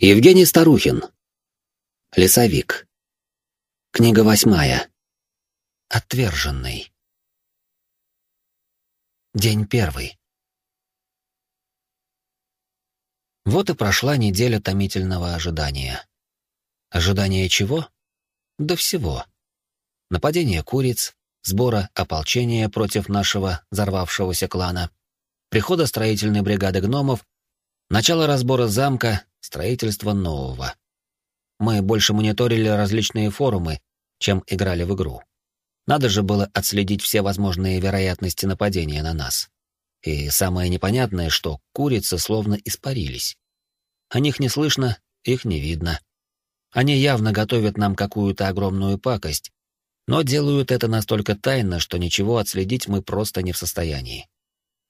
Евгений Старухин. Лесовик. Книга восьмая. Отверженный. День первый. Вот и прошла неделя томительного ожидания. Ожидание чего? Да всего. Нападение куриц, сбора ополчения против нашего взорвавшегося клана, прихода строительной бригады гномов, начало разбора замка, строительство нового. Мы больше мониторили различные форумы, чем играли в игру. Надо же было отследить все возможные вероятности нападения на нас. И самое непонятное, что курицы словно испарились. О них не слышно, их не видно. Они явно готовят нам какую-то огромную пакость, но делают это настолько тайно, что ничего отследить мы просто не в состоянии.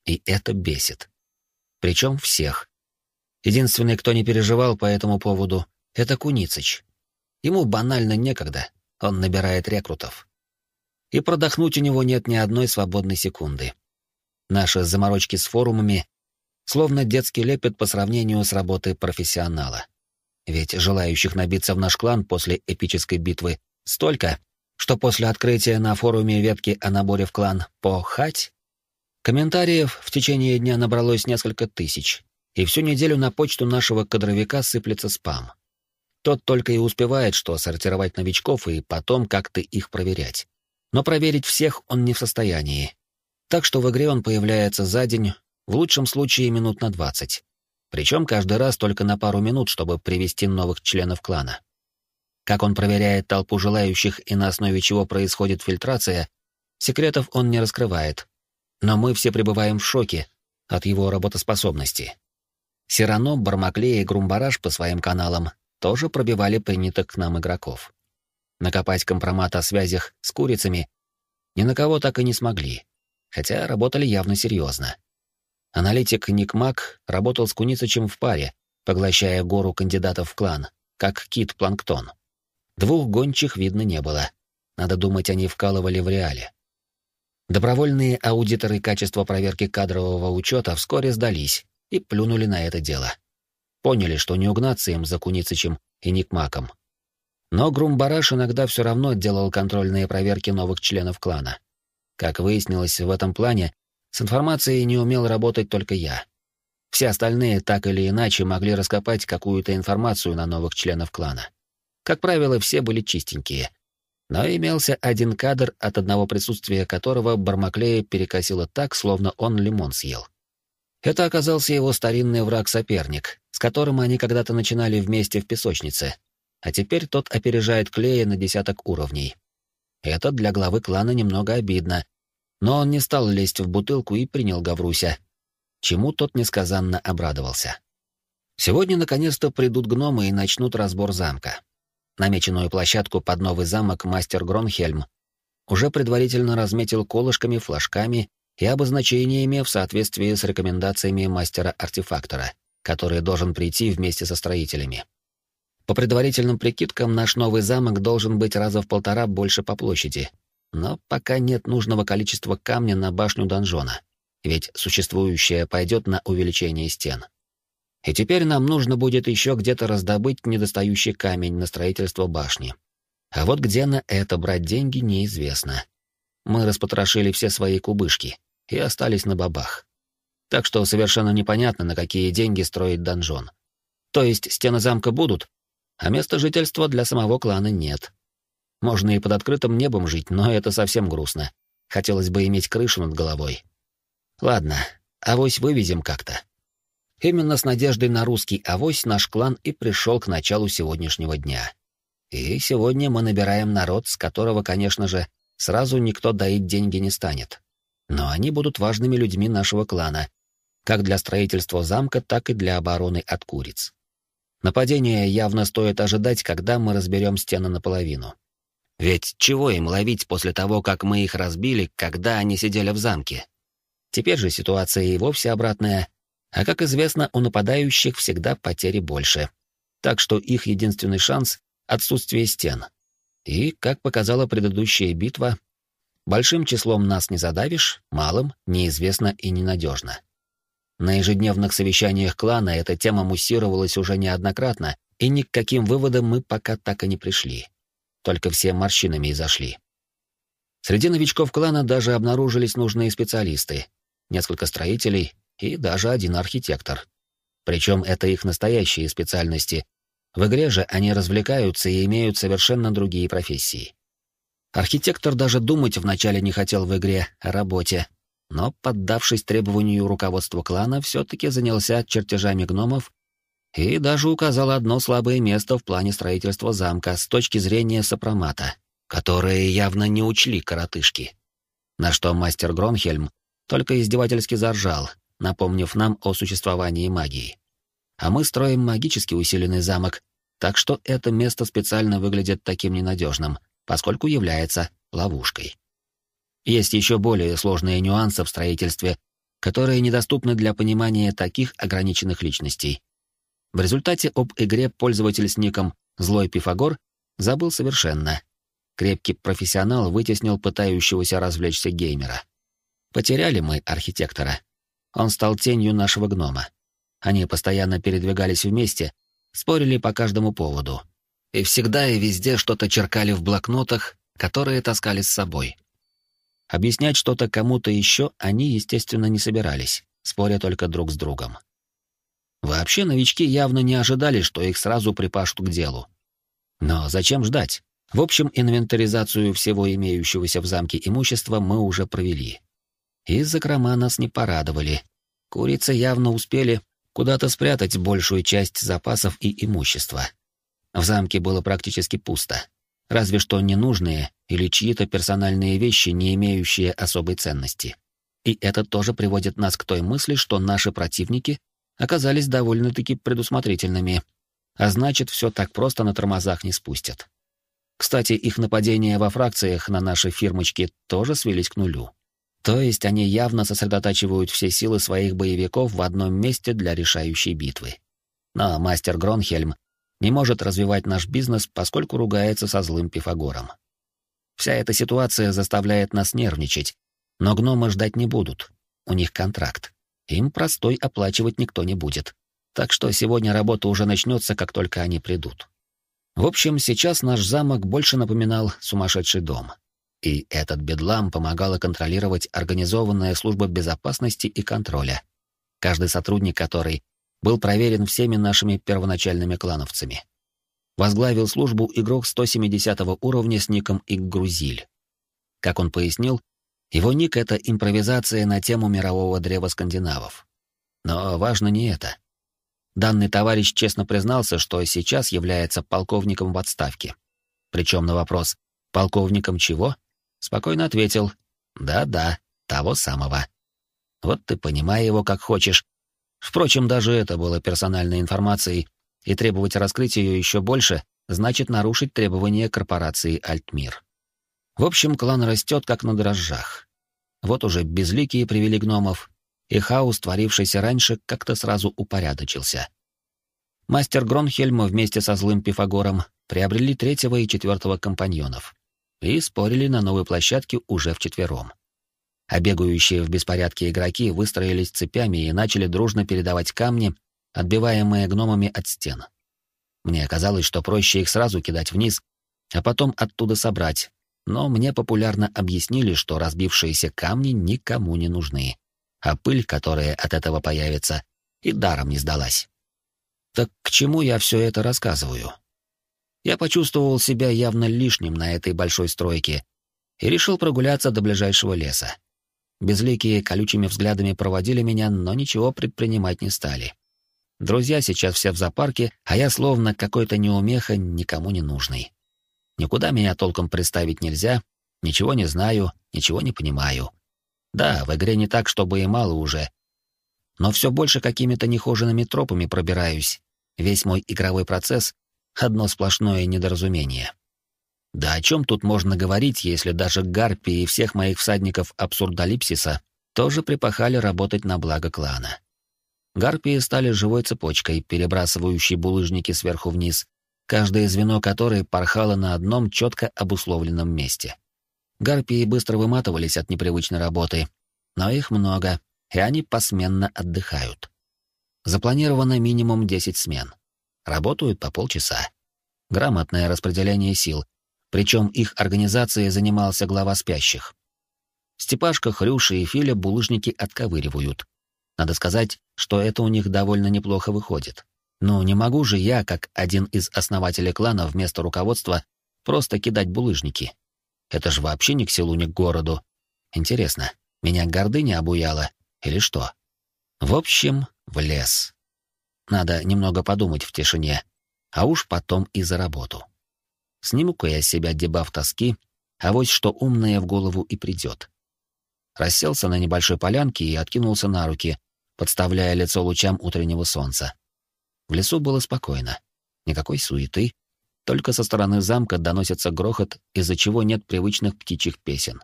И это бесит. Причем всех. Единственный, кто не переживал по этому поводу, это Куницыч. Ему банально некогда, он набирает рекрутов. И продохнуть у него нет ни одной свободной секунды. Наши заморочки с форумами словно детский лепет по сравнению с работой профессионала. Ведь желающих набиться в наш клан после эпической битвы столько, что после открытия на форуме ветки о наборе в клан по «хать» комментариев в течение дня набралось несколько тысяч, и всю неделю на почту нашего кадровика сыплется спам. Тот только и успевает, что сортировать новичков и потом как-то их проверять. Но проверить всех он не в состоянии. Так что в игре он появляется за день, в лучшем случае минут на 20. Причем каждый раз только на пару минут, чтобы привести новых членов клана. Как он проверяет толпу желающих и на основе чего происходит фильтрация, секретов он не раскрывает. Но мы все пребываем в шоке от его работоспособности. Сирано, Бармаклей и Грумбараш по своим каналам тоже пробивали принятых к нам игроков. Накопать компромат о связях с курицами ни на кого так и не смогли, хотя работали явно серьезно. Аналитик Ник Мак работал с Куницычем в паре, поглощая гору кандидатов в клан, как кит-планктон. Двух гончих видно не было. Надо думать, они вкалывали в реале. Добровольные аудиторы качества проверки кадрового учета вскоре сдались, и плюнули на это дело. Поняли, что не угнаться им за Куницычем и Никмаком. Но Грумбараш иногда все равно делал контрольные проверки новых членов клана. Как выяснилось в этом плане, с информацией не умел работать только я. Все остальные так или иначе могли раскопать какую-то информацию на новых членов клана. Как правило, все были чистенькие. Но имелся один кадр, от одного присутствия которого Бармаклея перекосило так, словно он лимон съел. Это оказался его старинный враг-соперник, с которым они когда-то начинали вместе в песочнице, а теперь тот опережает Клея на десяток уровней. Это для главы клана немного обидно, но он не стал лезть в бутылку и принял Гавруся, чему тот несказанно обрадовался. Сегодня наконец-то придут гномы и начнут разбор замка. Намеченную площадку под новый замок мастер Гронхельм уже предварительно разметил колышками, флажками и обозначениями в соответствии с рекомендациями мастера-артефактора, который должен прийти вместе со строителями. По предварительным прикидкам, наш новый замок должен быть раза в полтора больше по площади, но пока нет нужного количества камня на башню донжона, ведь существующее пойдет на увеличение стен. И теперь нам нужно будет еще где-то раздобыть недостающий камень на строительство башни. А вот где на это брать деньги, неизвестно. Мы распотрошили все свои кубышки и остались на бабах. Так что совершенно непонятно, на какие деньги строить донжон. То есть стены замка будут, а места жительства для самого клана нет. Можно и под открытым небом жить, но это совсем грустно. Хотелось бы иметь крышу над головой. Ладно, авось вывезем как-то. Именно с надеждой на русский авось наш клан и пришел к началу сегодняшнего дня. И сегодня мы набираем народ, с которого, конечно же, сразу никто доить деньги не станет но они будут важными людьми нашего клана, как для строительства замка, так и для обороны от куриц. Нападение явно стоит ожидать, когда мы разберем стены наполовину. Ведь чего им ловить после того, как мы их разбили, когда они сидели в замке? Теперь же ситуация и вовсе обратная, а как известно, у нападающих всегда потери больше. Так что их единственный шанс — отсутствие стен. И, как показала предыдущая битва, Большим числом нас не задавишь, малым неизвестно и ненадежно. На ежедневных совещаниях клана эта тема муссировалась уже неоднократно, и ни к каким выводам мы пока так и не пришли. Только все морщинами изошли. Среди новичков клана даже обнаружились нужные специалисты, несколько строителей и даже один архитектор. Причем это их настоящие специальности. В игре же они развлекаются и имеют совершенно другие профессии. Архитектор даже думать вначале не хотел в игре о работе, но, поддавшись требованию руководства клана, все-таки занялся чертежами гномов и даже указал одно слабое место в плане строительства замка с точки зрения сопромата, которые явно не учли коротышки. На что мастер Гронхельм только издевательски заржал, напомнив нам о существовании магии. А мы строим магически усиленный замок, так что это место специально выглядит таким ненадежным, поскольку является ловушкой. Есть еще более сложные нюансы в строительстве, которые недоступны для понимания таких ограниченных личностей. В результате об игре пользователь с ником «Злой Пифагор» забыл совершенно. Крепкий профессионал вытеснил пытающегося развлечься геймера. Потеряли мы архитектора. Он стал тенью нашего гнома. Они постоянно передвигались вместе, спорили по каждому поводу. И всегда и везде что-то черкали в блокнотах, которые таскали с собой. Объяснять что-то кому-то еще они, естественно, не собирались, споря только друг с другом. Вообще новички явно не ожидали, что их сразу припашут к делу. Но зачем ждать? В общем, инвентаризацию всего имеющегося в замке имущества мы уже провели. И закрома нас не порадовали. Курицы явно успели куда-то спрятать большую часть запасов и имущества. В замке было практически пусто. Разве что ненужные или чьи-то персональные вещи, не имеющие особой ценности. И это тоже приводит нас к той мысли, что наши противники оказались довольно-таки предусмотрительными, а значит, все так просто на тормозах не спустят. Кстати, их нападения во фракциях на наши фирмочки тоже свелись к нулю. То есть они явно сосредотачивают все силы своих боевиков в одном месте для решающей битвы. Но мастер Гронхельм не может развивать наш бизнес, поскольку ругается со злым Пифагором. Вся эта ситуация заставляет нас нервничать, но гномы ждать не будут. У них контракт. Им простой оплачивать никто не будет. Так что сегодня работа уже начнется, как только они придут. В общем, сейчас наш замок больше напоминал сумасшедший дом. И этот бедлам помогала контролировать организованная служба безопасности и контроля, каждый сотрудник которой был проверен всеми нашими первоначальными клановцами. Возглавил службу игрок 170 уровня с ником Иггрузиль. Как он пояснил, его ник — это импровизация на тему мирового древа скандинавов. Но важно не это. Данный товарищ честно признался, что сейчас является полковником в отставке. Причем на вопрос «полковником чего?» спокойно ответил «да-да, того самого». Вот ты понимай его как хочешь. Впрочем, даже это было персональной информацией, и требовать раскрыть ее еще больше значит нарушить требования корпорации «Альтмир». В общем, клан растет как на дрожжах. Вот уже безликие привели гномов, и хаос, творившийся раньше, как-то сразу упорядочился. Мастер Гронхельма вместе со злым Пифагором приобрели третьего и четвертого компаньонов и спорили на новой площадке уже вчетвером. А бегающие в беспорядке игроки выстроились цепями и начали дружно передавать камни, отбиваемые гномами от стен. Мне казалось, что проще их сразу кидать вниз, а потом оттуда собрать, но мне популярно объяснили, что разбившиеся камни никому не нужны, а пыль, которая от этого появится, и даром не сдалась. Так к чему я все это рассказываю? Я почувствовал себя явно лишним на этой большой стройке и решил прогуляться до ближайшего леса. Безликие колючими взглядами проводили меня, но ничего предпринимать не стали. Друзья сейчас все в зоопарке, а я словно какой-то неумеха, никому не нужный. Никуда меня толком представить нельзя, ничего не знаю, ничего не понимаю. Да, в игре не так, чтобы и мало уже. Но все больше какими-то нехоженными тропами пробираюсь. Весь мой игровой процесс — одно сплошное недоразумение. Да о чем тут можно говорить, если даже Гарпи и всех моих всадников абсурдолипсиса тоже припахали работать на благо клана. Гарпии стали живой цепочкой, перебрасывающей булыжники сверху вниз, каждое звено которой порхало на одном четко обусловленном месте. Гарпии быстро выматывались от непривычной работы, но их много, и они посменно отдыхают. Запланировано минимум 10 смен. Работают по полчаса. Грамотное распределение сил, причем их организацией занимался глава спящих. Степашка, Хрюша и Филя булыжники отковыривают. Надо сказать, что это у них довольно неплохо выходит. Но не могу же я, как один из основателей клана вместо руководства, просто кидать булыжники. Это же вообще ни к селу, ни к городу. Интересно, меня гордыня обуяла или что? В общем, в лес. Надо немного подумать в тишине, а уж потом и за работу. Сниму-ка я себя дебаф тоски, а вот что умное в голову и придет. Расселся на небольшой полянке и откинулся на руки, подставляя лицо лучам утреннего солнца. В лесу было спокойно. Никакой суеты, только со стороны замка доносится грохот, из-за чего нет привычных птичьих песен.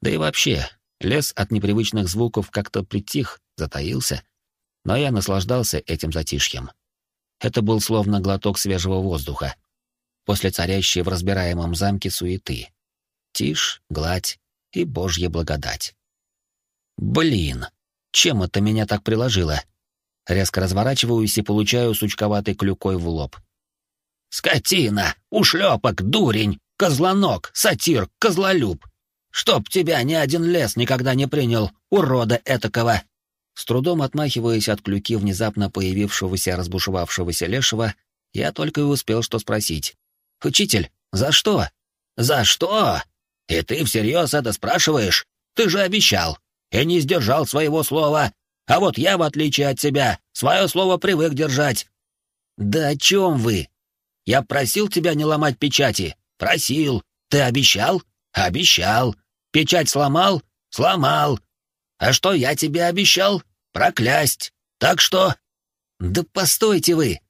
Да и вообще, лес от непривычных звуков как-то притих, затаился, но я наслаждался этим затишьем. Это был словно глоток свежего воздуха. После царящей в разбираемом замке суеты. Тишь, гладь и божья благодать. Блин, чем это меня так приложило? Резко разворачиваюсь и получаю сучковатой клюкой в лоб. «Скотина! Ушлепок! Дурень! Козлонок! Сатир! Козлолюб! Чтоб тебя ни один лес никогда не принял, урода этакого!» С трудом отмахиваясь от клюки внезапно появившегося разбушевавшегося лешего, я только и успел что спросить. «Учитель, за что?» «За что? И ты всерьез это спрашиваешь? Ты же обещал и не сдержал своего слова. А вот я, в отличие от тебя, свое слово привык держать». «Да о чем вы? Я просил тебя не ломать печати. Просил. Ты обещал? Обещал. Печать сломал? Сломал. А что я тебе обещал? Проклясть. Так что... Да постойте вы.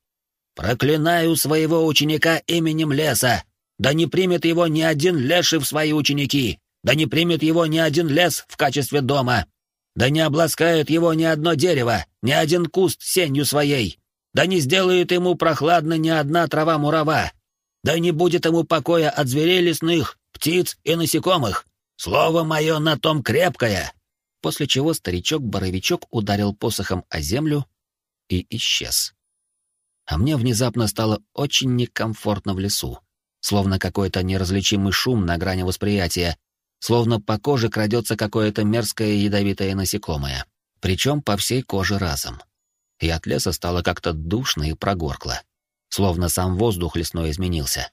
Проклинаю своего ученика именем леса. Да не примет его ни один леший в свои ученики. Да не примет его ни один лес в качестве дома. Да не обласкает его ни одно дерево, ни один куст сенью своей. Да не сделает ему прохладно ни одна трава-мурава. Да не будет ему покоя от зверей лесных, птиц и насекомых. Слово мое на том крепкое после чего старичок-боровичок ударил посохом о землю и исчез. А мне внезапно стало очень некомфортно в лесу, словно какой-то неразличимый шум на грани восприятия, словно по коже крадется какое-то мерзкое ядовитое насекомое, причем по всей коже разом. И от леса стало как-то душно и прогоркло, словно сам воздух лесной изменился.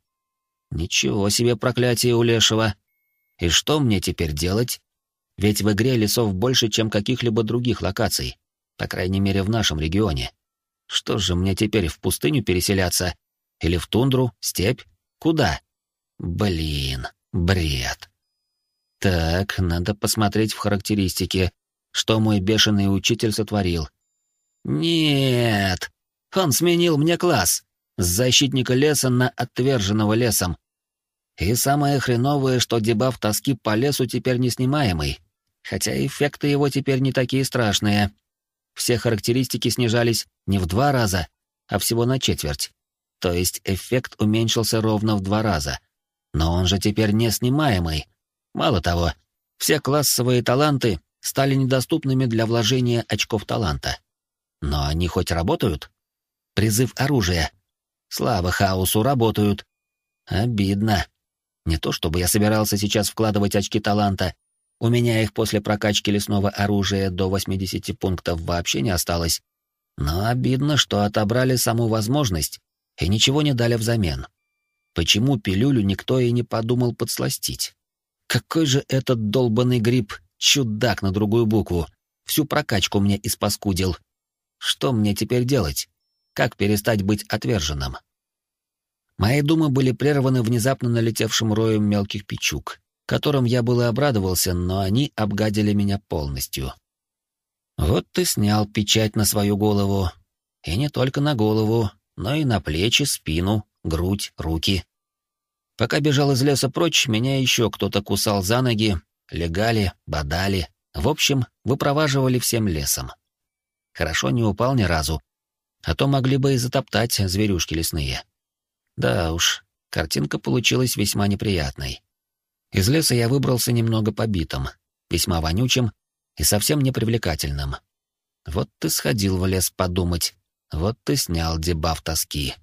Ничего себе проклятие у лешего! И что мне теперь делать? Ведь в игре лесов больше, чем каких-либо других локаций, по крайней мере в нашем регионе. Что же мне теперь в пустыню переселяться? Или в тундру, степь? Куда? Блин, бред. Так, надо посмотреть в характеристики, что мой бешеный учитель сотворил. Нет, он сменил мне класс с защитника леса на отверженного лесом. И самое хреновое, что дебаф тоски по лесу теперь не снимаемый, хотя эффекты его теперь не такие страшные. Все характеристики снижались не в два раза, а всего на четверть. То есть эффект уменьшился ровно в два раза. Но он же теперь не снимаемый. Мало того, все классовые таланты стали недоступными для вложения очков таланта. Но они хоть работают? Призыв оружия. Слава хаосу работают. Обидно. Не то чтобы я собирался сейчас вкладывать очки таланта, у меня их после прокачки лесного оружия до 80 пунктов вообще не осталось. Но обидно, что отобрали саму возможность и ничего не дали взамен. Почему пилюлю никто и не подумал подсластить? Какой же этот долбанный гриб, чудак на другую букву, всю прокачку мне испаскудил. Что мне теперь делать? Как перестать быть отверженным? Мои думы были прерваны внезапно налетевшим роем мелких печук которым я было обрадовался, но они обгадили меня полностью. Вот ты снял печать на свою голову. И не только на голову, но и на плечи, спину, грудь, руки. Пока бежал из леса прочь, меня еще кто-то кусал за ноги, легали, бодали, в общем, выпроваживали всем лесом. Хорошо не упал ни разу, а то могли бы и затоптать зверюшки лесные. Да уж, картинка получилась весьма неприятной. Из леса я выбрался немного побитым, весьма вонючим и совсем непривлекательным. Вот ты сходил в лес подумать, вот ты снял дебаф тоски.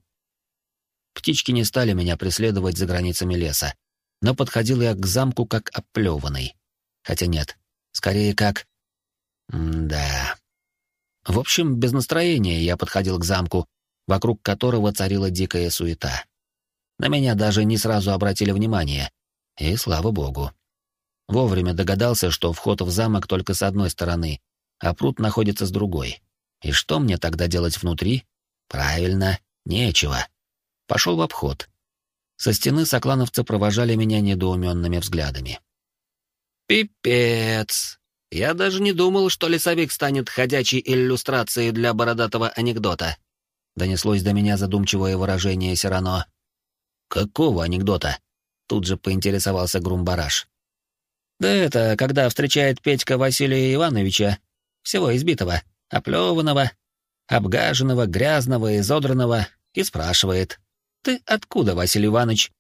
Птички не стали меня преследовать за границами леса, но подходил я к замку как оплеванный. Хотя нет, скорее как... М да. В общем, без настроения я подходил к замку, вокруг которого царила дикая суета. На меня даже не сразу обратили внимание, и слава богу. Вовремя догадался, что вход в замок только с одной стороны, а пруд находится с другой. И что мне тогда делать внутри? Правильно, нечего. Пошел в обход. Со стены соклановцы провожали меня недоуменными взглядами. «Пипец! Я даже не думал, что лесовик станет ходячей иллюстрацией для бородатого анекдота», — донеслось до меня задумчивое выражение Сирано. «Какого анекдота?» — тут же поинтересовался Грумбараш. «Да это, когда встречает Петька Василия Ивановича, всего избитого, оплеванного, обгаженного, грязного, изодранного, и спрашивает, «Ты откуда, Василий Иванович?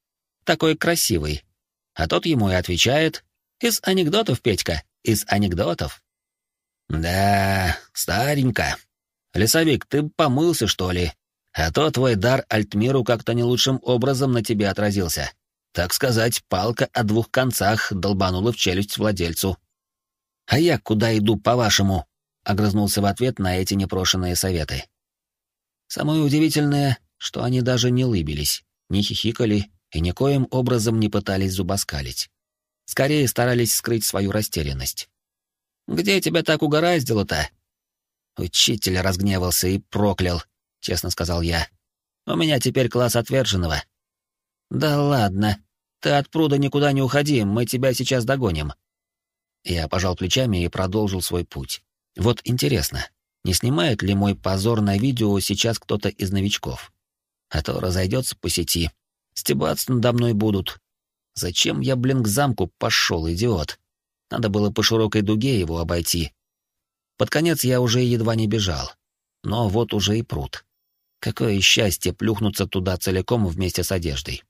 Такой красивый». А тот ему и отвечает, «Из анекдотов, Петька, из анекдотов». «Да, старенько. Лесовик, ты помылся, что ли? А то твой дар Альтмиру как-то не лучшим образом на тебе отразился. Так сказать, палка о двух концах долбанула в челюсть владельцу. А я куда иду, по-вашему? Огрызнулся в ответ на эти непрошенные советы. Самое удивительное, что они даже не лыбились, не хихикали и никоим образом не пытались зубоскалить. Скорее старались скрыть свою растерянность. «Где тебя так угораздило-то?» Учитель разгневался и проклял, честно сказал я. «У меня теперь класс отверженного». «Да ладно. Ты от пруда никуда не уходи, мы тебя сейчас догоним». Я пожал плечами и продолжил свой путь. Вот интересно, не снимает ли мой позор на видео сейчас кто-то из новичков? А то разойдется по сети. Стебаться надо мной будут. Зачем я, блин, к замку пошел, идиот? Надо было по широкой дуге его обойти. Под конец я уже едва не бежал. Но вот уже и пруд. Какое счастье плюхнуться туда целиком вместе с одеждой.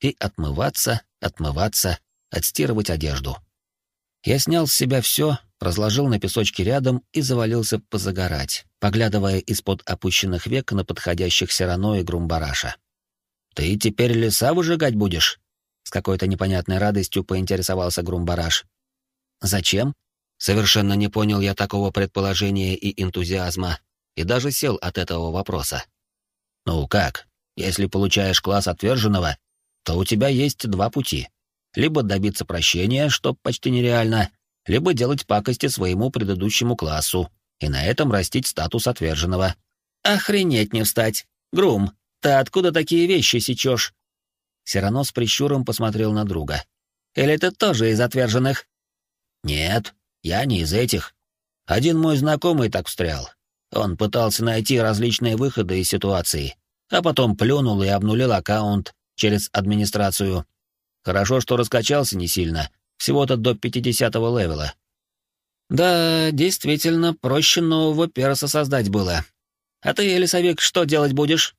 И отмываться, отмываться, отстирывать одежду. Я снял с себя все, разложил на песочке рядом и завалился позагорать, поглядывая из-под опущенных век на подходящих Сирано и Грумбараша. «Ты теперь леса выжигать будешь?» С какой-то непонятной радостью поинтересовался Грумбараш. «Зачем?» Совершенно не понял я такого предположения и энтузиазма, и даже сел от этого вопроса. Ну как, если получаешь класс отверженного, то у тебя есть два пути. Либо добиться прощения, что почти нереально, либо делать пакости своему предыдущему классу и на этом растить статус отверженного. Охренеть не встать! Грум, ты откуда такие вещи сечешь? Сирано с прищуром посмотрел на друга. Или ты тоже из отверженных? Нет, я не из этих. Один мой знакомый так встрял. Он пытался найти различные выходы из ситуации, а потом плюнул и обнулил аккаунт через администрацию. Хорошо, что раскачался не сильно, всего-то до 50-го левела. Да, действительно, проще нового перса создать было. А ты, Елисавик, что делать будешь?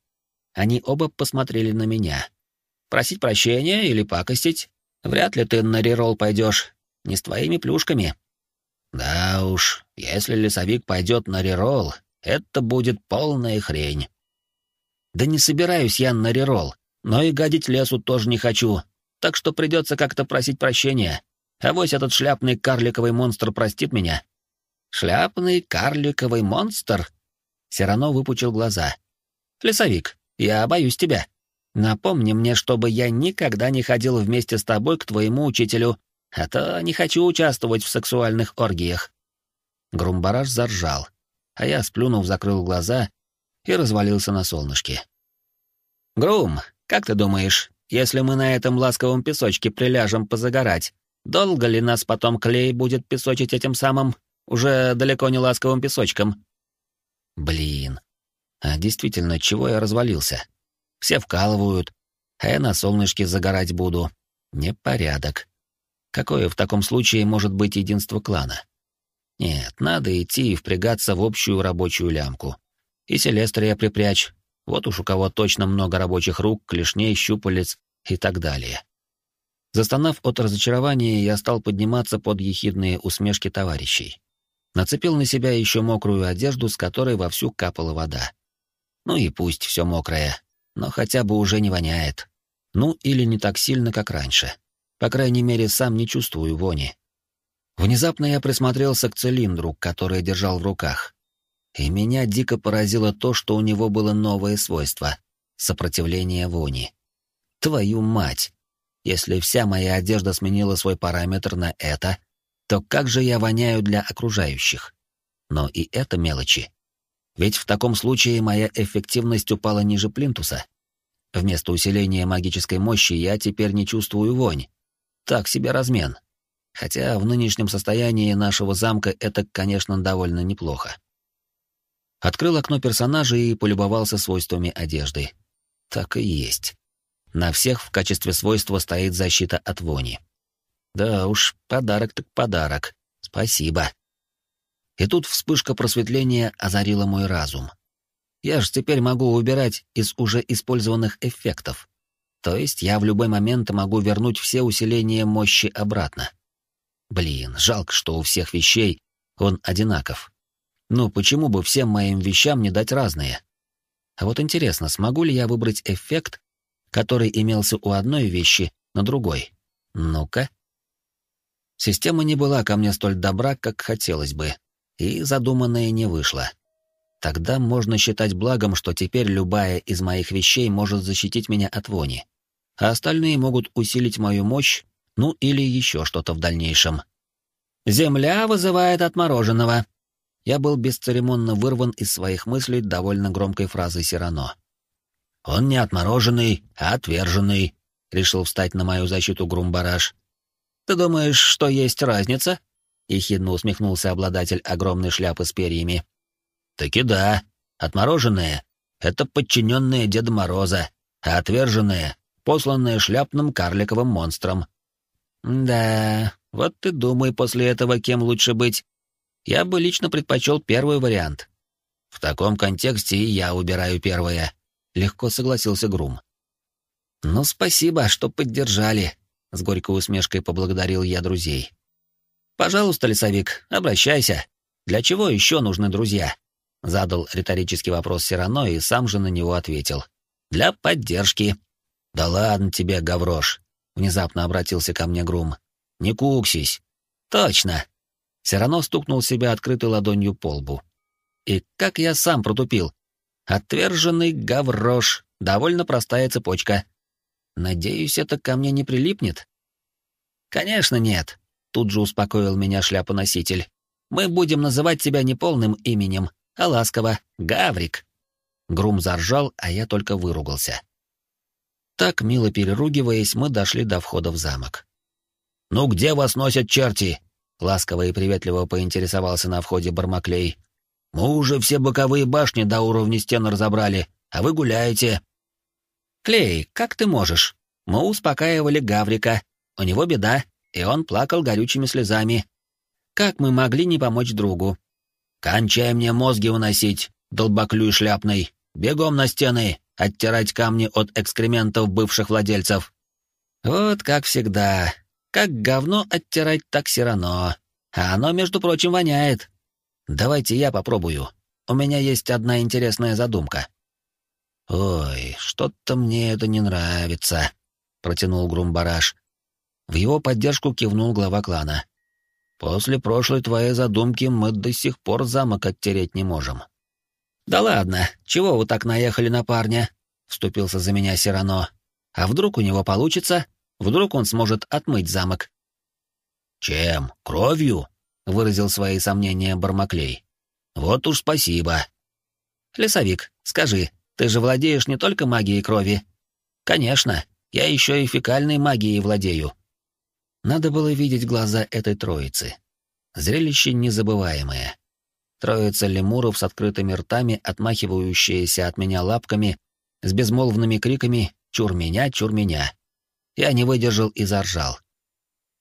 Они оба посмотрели на меня. Просить прощения или пакостить? Вряд ли ты на рерол пойдешь. Не с твоими плюшками. Да уж, если лесовик пойдет на рерол, это будет полная хрень. Да не собираюсь я на рерол, но и гадить лесу тоже не хочу, так что придется как-то просить прощения. А вось этот шляпный карликовый монстр простит меня. Шляпный карликовый монстр? Сирано выпучил глаза. Лесовик, я боюсь тебя. Напомни мне, чтобы я никогда не ходил вместе с тобой к твоему учителю, а то не хочу участвовать в сексуальных оргиях. Грумбараш заржал, а я, сплюнув, закрыл глаза и развалился на солнышке. «Грум, как ты думаешь, если мы на этом ласковом песочке приляжем позагорать, долго ли нас потом клей будет песочить этим самым, уже далеко не ласковым песочком?» «Блин, а действительно, чего я развалился? Все вкалывают, а я на солнышке загорать буду. Непорядок. Какое в таком случае может быть единство клана? Нет, надо идти и впрягаться в общую рабочую лямку. И Селестрия припрячь. Вот уж у кого точно много рабочих рук, клешней, щупалец и так далее. Застонав от разочарования, я стал подниматься под ехидные усмешки товарищей. Нацепил на себя еще мокрую одежду, с которой вовсю капала вода. Ну и пусть все мокрое, но хотя бы уже не воняет. Ну или не так сильно, как раньше. По крайней мере, сам не чувствую вони. Внезапно я присмотрелся к цилиндру, который держал в руках. И меня дико поразило то, что у него было новое свойство — сопротивление вони. Твою мать! Если вся моя одежда сменила свой параметр на это, то как же я воняю для окружающих? Но и это мелочи. Ведь в таком случае моя эффективность упала ниже плинтуса. Вместо усиления магической мощи я теперь не чувствую вонь. Так себе размен. Хотя в нынешнем состоянии нашего замка это, конечно, довольно неплохо. Открыл окно персонажа и полюбовался свойствами одежды. Так и есть. На всех в качестве свойства стоит защита от вони. Да уж, подарок так подарок. Спасибо. И тут вспышка просветления озарила мой разум. Я ж теперь могу убирать из уже использованных эффектов. То есть я в любой момент могу вернуть все усиления мощи обратно. Блин, жалко, что у всех вещей он одинаков. Ну, почему бы всем моим вещам не дать разные? А вот интересно, смогу ли я выбрать эффект, который имелся у одной вещи на другой? Ну-ка. Система не была ко мне столь добра, как хотелось бы, и задуманное не вышло. Тогда можно считать благом, что теперь любая из моих вещей может защитить меня от вони, а остальные могут усилить мою мощь, ну или еще что-то в дальнейшем. «Земля вызывает отмороженного», я был бесцеремонно вырван из своих мыслей довольно громкой фразой Сирано. «Он не отмороженный, а отверженный», — решил встать на мою защиту Грумбараш. «Ты думаешь, что есть разница?» — ехидно усмехнулся обладатель огромной шляпы с перьями. «Таки да. Отмороженные — это подчиненные Деда Мороза, а отверженные — посланные шляпным карликовым монстром». «Да, вот ты думай после этого, кем лучше быть. Я бы лично предпочел первый вариант. В таком контексте я убираю первое. Легко согласился Грум. Ну, спасибо, что поддержали. С горькой усмешкой поблагодарил я друзей. Пожалуйста, лесовик, обращайся. Для чего еще нужны друзья? Задал риторический вопрос Сирано и сам же на него ответил. Для поддержки. Да ладно тебе, Гаврош. Внезапно обратился ко мне Грум. Не куксись. Точно, все равно стукнул себя открытой ладонью по лбу. И как я сам протупил. Отверженный гаврош, довольно простая цепочка. Надеюсь, это ко мне не прилипнет? Конечно, нет. Тут же успокоил меня шляпоноситель. Мы будем называть тебя не полным именем, а ласково — Гаврик. Грум заржал, а я только выругался. Так, мило переругиваясь, мы дошли до входа в замок. «Ну где вас носят черти?» Ласково и приветливо поинтересовался на входе Бармаклей. «Мы уже все боковые башни до уровня стен разобрали, а вы гуляете». «Клей, как ты можешь? Мы успокаивали Гаврика. У него беда, и он плакал горючими слезами. Как мы могли не помочь другу?» «Кончай мне мозги уносить, долбоклюй шляпный. Бегом на стены, оттирать камни от экскрементов бывших владельцев». «Вот как всегда, как говно оттирать, так все равно. А оно, между прочим, воняет. Давайте я попробую. У меня есть одна интересная задумка. Ой, что-то мне это не нравится, протянул Грумбараш. В его поддержку кивнул глава клана. После прошлой твоей задумки мы до сих пор замок оттереть не можем. Да ладно, чего вы так наехали на парня? вступился за меня Сирано. А вдруг у него получится? Вдруг он сможет отмыть замок. «Чем? Кровью?» — выразил свои сомнения Бармаклей. «Вот уж спасибо». «Лесовик, скажи, ты же владеешь не только магией крови?» «Конечно, я еще и фекальной магией владею». Надо было видеть глаза этой троицы. Зрелище незабываемое. Троица лемуров с открытыми ртами, отмахивающиеся от меня лапками, с безмолвными криками «Чур меня, чур меня!» Я не выдержал и заржал.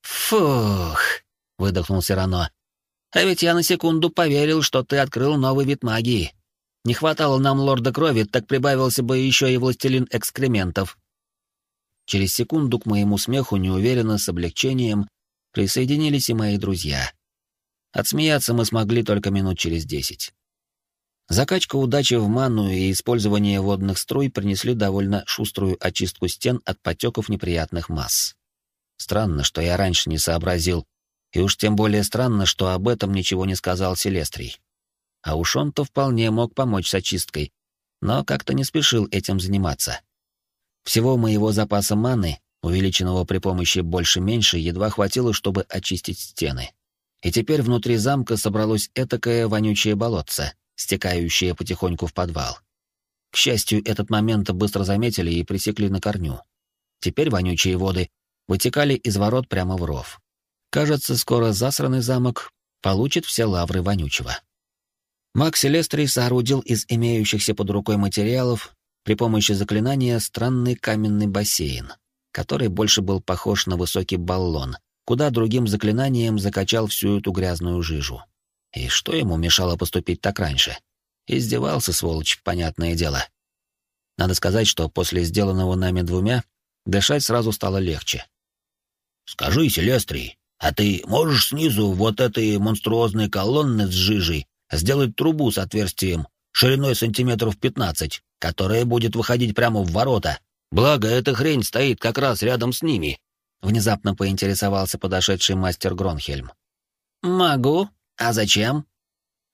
«Фух!» — выдохнул Сирано. «А ведь я на секунду поверил, что ты открыл новый вид магии. Не хватало нам лорда крови, так прибавился бы еще и властелин экскрементов». Через секунду к моему смеху неуверенно, с облегчением, присоединились и мои друзья. Отсмеяться мы смогли только минут через десять. Закачка удачи в ману и использование водных струй принесли довольно шуструю очистку стен от потеков неприятных масс. Странно, что я раньше не сообразил, и уж тем более странно, что об этом ничего не сказал Селестрий. А уж он-то вполне мог помочь с очисткой, но как-то не спешил этим заниматься. Всего моего запаса маны, увеличенного при помощи больше-меньше, едва хватило, чтобы очистить стены. И теперь внутри замка собралось этакое вонючее болотце — стекающие потихоньку в подвал. К счастью, этот момент быстро заметили и пресекли на корню. Теперь вонючие воды вытекали из ворот прямо в ров. Кажется, скоро засранный замок получит все лавры вонючего. Маг Селестрий соорудил из имеющихся под рукой материалов при помощи заклинания странный каменный бассейн, который больше был похож на высокий баллон, куда другим заклинанием закачал всю эту грязную жижу. И что ему мешало поступить так раньше? Издевался, сволочь, понятное дело. Надо сказать, что после сделанного нами двумя дышать сразу стало легче. «Скажи, Селестрий, а ты можешь снизу вот этой монструозной колонны с жижей сделать трубу с отверстием шириной сантиметров пятнадцать, которая будет выходить прямо в ворота? Благо, эта хрень стоит как раз рядом с ними», — внезапно поинтересовался подошедший мастер Гронхельм. «Могу», «А зачем?»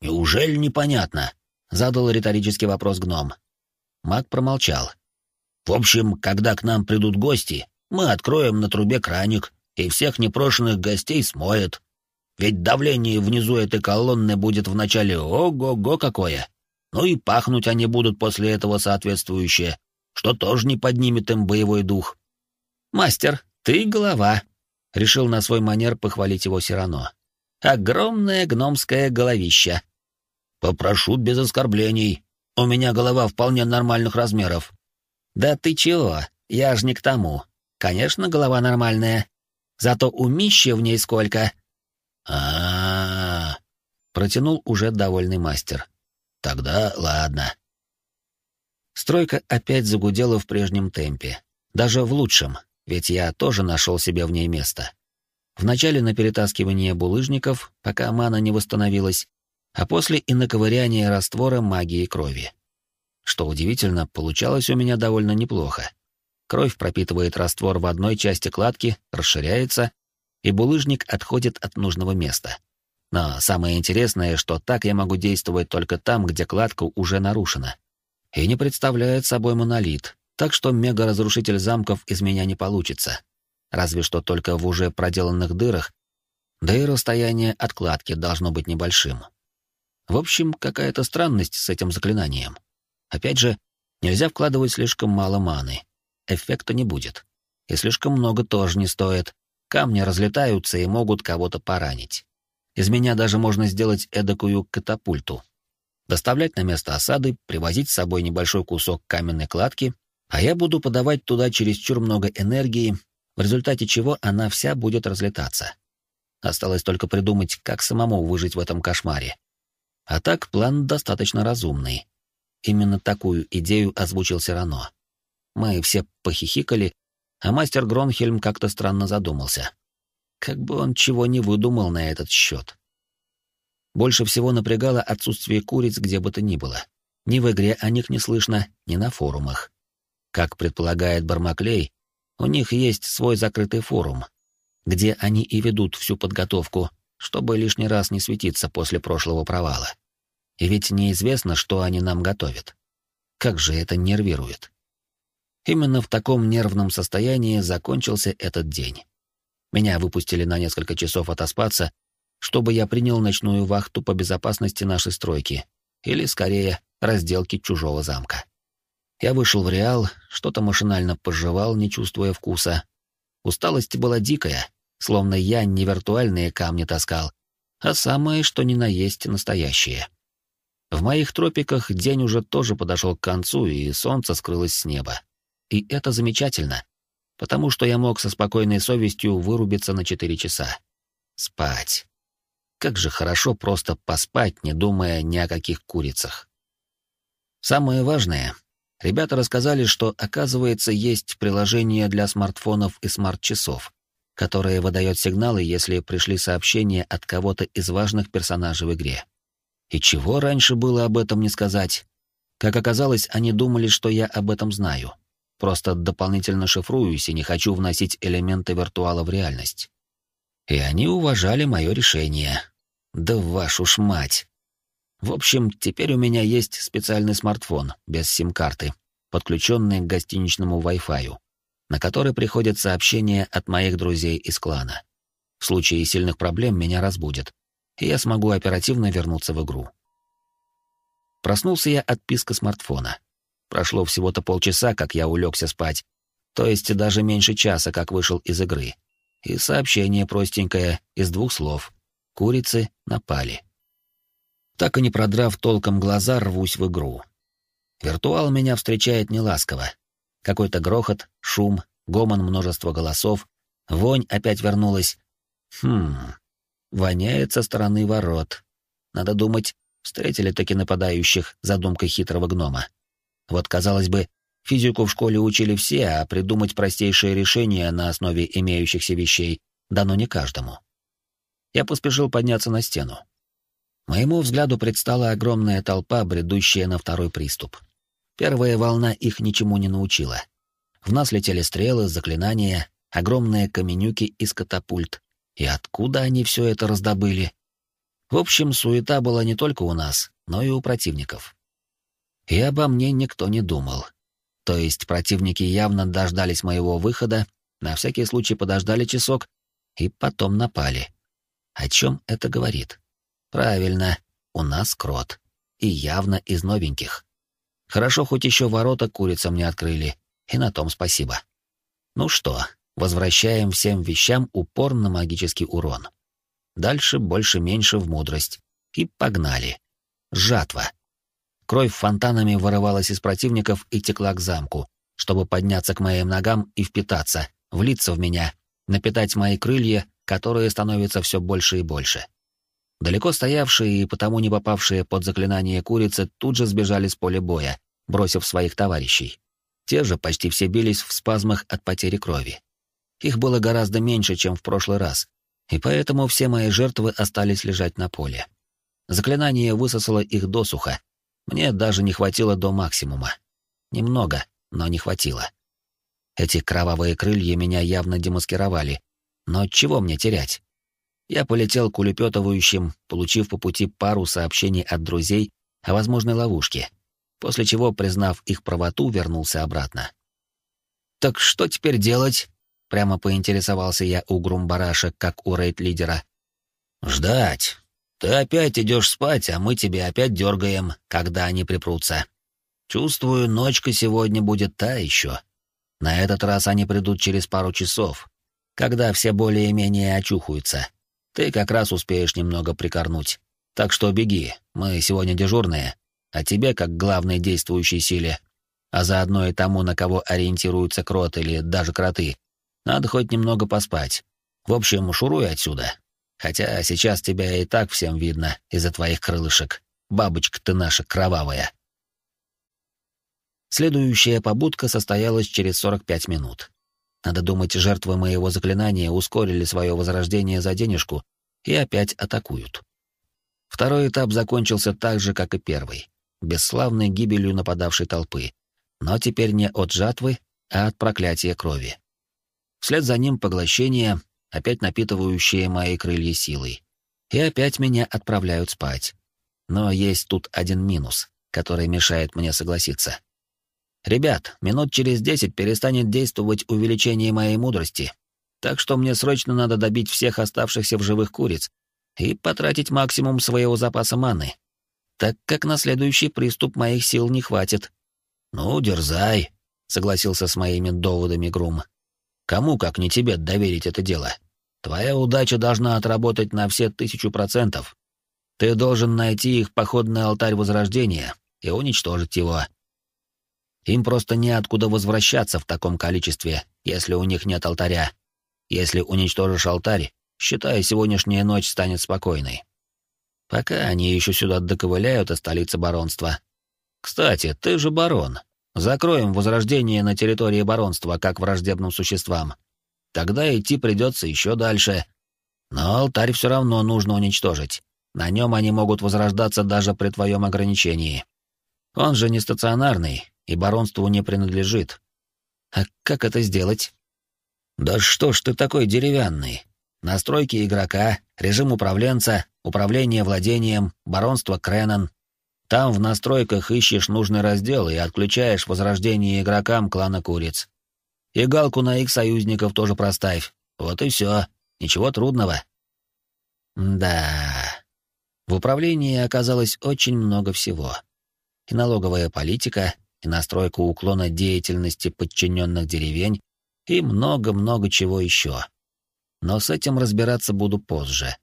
«Неужели непонятно?» — задал риторический вопрос гном. Маг промолчал. «В общем, когда к нам придут гости, мы откроем на трубе краник, и всех непрошенных гостей смоет. Ведь давление внизу этой колонны будет вначале ого-го какое. Ну и пахнуть они будут после этого соответствующее, что тоже не поднимет им боевой дух». «Мастер, ты голова», — решил на свой манер похвалить его Сирано. Огромное гномское головище. Попрошу без оскорблений. У меня голова вполне нормальных размеров. Да ты чего? Я ж не к тому. Конечно, голова нормальная. Зато умище в ней сколько. А, -а, -а, -а протянул уже довольный мастер. Тогда ладно. Стройка опять загудела в прежнем темпе, даже в лучшем, ведь я тоже нашел себе в ней место. Вначале на перетаскивание булыжников, пока мана не восстановилась, а после и на ковыряние раствора магии крови. Что удивительно, получалось у меня довольно неплохо. Кровь пропитывает раствор в одной части кладки, расширяется, и булыжник отходит от нужного места. Но самое интересное, что так я могу действовать только там, где кладка уже нарушена. И не представляет собой монолит, так что мега-разрушитель замков из меня не получится разве что только в уже проделанных дырах, да и расстояние откладки должно быть небольшим. В общем, какая-то странность с этим заклинанием. Опять же, нельзя вкладывать слишком мало маны. Эффекта не будет. И слишком много тоже не стоит. Камни разлетаются и могут кого-то поранить. Из меня даже можно сделать эдакую катапульту. Доставлять на место осады, привозить с собой небольшой кусок каменной кладки, а я буду подавать туда чересчур много энергии в результате чего она вся будет разлетаться. Осталось только придумать, как самому выжить в этом кошмаре. А так план достаточно разумный. Именно такую идею озвучил Сирано. Мы все похихикали, а мастер Гронхельм как-то странно задумался. Как бы он чего не выдумал на этот счет. Больше всего напрягало отсутствие куриц где бы то ни было. Ни в игре о них не слышно, ни на форумах. Как предполагает Бармаклей, у них есть свой закрытый форум, где они и ведут всю подготовку, чтобы лишний раз не светиться после прошлого провала. И ведь неизвестно, что они нам готовят. Как же это нервирует. Именно в таком нервном состоянии закончился этот день. Меня выпустили на несколько часов отоспаться, чтобы я принял ночную вахту по безопасности нашей стройки, или, скорее, разделки чужого замка. Я вышел в Реал, что-то машинально пожевал, не чувствуя вкуса. Усталость была дикая, словно я не виртуальные камни таскал, а самое, что ни на есть, настоящее. В моих тропиках день уже тоже подошел к концу, и солнце скрылось с неба. И это замечательно, потому что я мог со спокойной совестью вырубиться на четыре часа. Спать. Как же хорошо просто поспать, не думая ни о каких курицах. Самое важное Ребята рассказали, что, оказывается, есть приложение для смартфонов и смарт-часов, которое выдает сигналы, если пришли сообщения от кого-то из важных персонажей в игре. И чего раньше было об этом не сказать? Как оказалось, они думали, что я об этом знаю. Просто дополнительно шифруюсь и не хочу вносить элементы виртуала в реальность. И они уважали мое решение. Да вашу ж мать! В общем, теперь у меня есть специальный смартфон без сим-карты, подключенный к гостиничному Wi-Fi, на который приходят сообщения от моих друзей из клана. В случае сильных проблем меня разбудят, и я смогу оперативно вернуться в игру. Проснулся я от писка смартфона. Прошло всего-то полчаса, как я улегся спать, то есть даже меньше часа, как вышел из игры. И сообщение простенькое, из двух слов. Курицы напали. Так и не продрав толком глаза, рвусь в игру. Виртуал меня встречает неласково. Какой-то грохот, шум, гомон множества голосов, вонь опять вернулась. Хм, воняет со стороны ворот. Надо думать, встретили таки нападающих задумкой хитрого гнома. Вот, казалось бы, физику в школе учили все, а придумать простейшие решения на основе имеющихся вещей дано не каждому. Я поспешил подняться на стену. Моему взгляду предстала огромная толпа, бредущая на второй приступ. Первая волна их ничему не научила. В нас летели стрелы, заклинания, огромные каменюки из катапульт. И откуда они все это раздобыли? В общем, суета была не только у нас, но и у противников. И обо мне никто не думал. То есть противники явно дождались моего выхода, на всякий случай подождали часок и потом напали. О чем это говорит? Правильно, у нас крот. И явно из новеньких. Хорошо, хоть еще ворота курицам не открыли, и на том спасибо. Ну что, возвращаем всем вещам упор на магический урон. Дальше больше-меньше в мудрость. И погнали. Жатва. Кровь фонтанами вырывалась из противников и текла к замку, чтобы подняться к моим ногам и впитаться, влиться в меня, напитать мои крылья, которые становятся все больше и больше. Далеко стоявшие и потому не попавшие под заклинание курицы тут же сбежали с поля боя, бросив своих товарищей. Те же почти все бились в спазмах от потери крови. Их было гораздо меньше, чем в прошлый раз, и поэтому все мои жертвы остались лежать на поле. Заклинание высосало их досуха. Мне даже не хватило до максимума. Немного, но не хватило. Эти кровавые крылья меня явно демаскировали. Но чего мне терять? Я полетел к улепетывающим, получив по пути пару сообщений от друзей о возможной ловушке, после чего, признав их правоту, вернулся обратно. «Так что теперь делать?» — прямо поинтересовался я у Грумбараша, как у рейд-лидера. «Ждать. Ты опять идешь спать, а мы тебе опять дергаем, когда они припрутся. Чувствую, ночка сегодня будет та еще. На этот раз они придут через пару часов, когда все более-менее очухаются. Ты как раз успеешь немного прикорнуть. Так что беги, мы сегодня дежурные, а тебе, как главной действующей силе, а заодно и тому, на кого ориентируются крот или даже кроты, надо хоть немного поспать. В общем, шуруй отсюда. Хотя сейчас тебя и так всем видно из-за твоих крылышек. Бабочка ты наша кровавая. Следующая побудка состоялась через 45 минут. Надо думать, жертвы моего заклинания ускорили свое возрождение за денежку и опять атакуют. Второй этап закончился так же, как и первый, бесславной гибелью нападавшей толпы, но теперь не от жатвы, а от проклятия крови. Вслед за ним поглощение, опять напитывающее мои крылья силой. И опять меня отправляют спать. Но есть тут один минус, который мешает мне согласиться. «Ребят, минут через десять перестанет действовать увеличение моей мудрости, так что мне срочно надо добить всех оставшихся в живых куриц и потратить максимум своего запаса маны, так как на следующий приступ моих сил не хватит». «Ну, дерзай», — согласился с моими доводами Грум. «Кому, как не тебе, доверить это дело? Твоя удача должна отработать на все тысячу процентов. Ты должен найти их походный алтарь Возрождения и уничтожить его». Им просто неоткуда возвращаться в таком количестве, если у них нет алтаря. Если уничтожишь алтарь, считай, сегодняшняя ночь станет спокойной. Пока они еще сюда доковыляют из столицы баронства. Кстати, ты же барон. Закроем возрождение на территории баронства, как враждебным существам. тогда идти придется еще дальше. Но алтарь все равно нужно уничтожить. На нем они могут возрождаться даже при твоем ограничении. Он же не стационарный и баронству не принадлежит. А как это сделать? Да что ж ты такой деревянный? Настройки игрока, режим управленца, управление владением, баронство Кренан. Там в настройках ищешь нужный раздел и отключаешь возрождение игрокам клана Куриц. И галку на их союзников тоже проставь. Вот и все. Ничего трудного. Да. В управлении оказалось очень много всего. И налоговая политика, и настройка уклона деятельности подчиненных деревень, и много-много чего еще. Но с этим разбираться буду позже.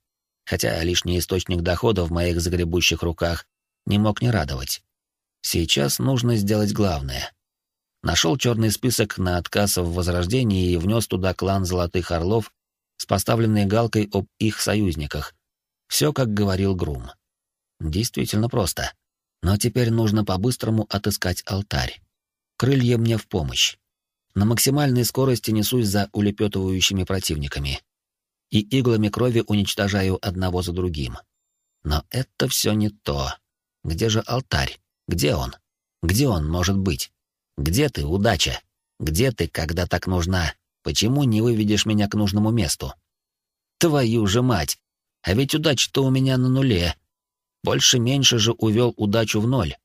Хотя лишний источник дохода в моих загребущих руках не мог не радовать. Сейчас нужно сделать главное. Нашел черный список на отказ в возрождении и внес туда клан Золотых Орлов с поставленной галкой об их союзниках. Все, как говорил Грум. Действительно просто. Но теперь нужно по-быстрому отыскать алтарь. Крылья мне в помощь. На максимальной скорости несусь за улепетывающими противниками. И иглами крови уничтожаю одного за другим. Но это все не то. Где же алтарь? Где он? Где он может быть? Где ты, удача? Где ты, когда так нужна? Почему не выведешь меня к нужному месту? Твою же мать! А ведь удача-то у меня на нуле. Больше-меньше же увел удачу в ноль,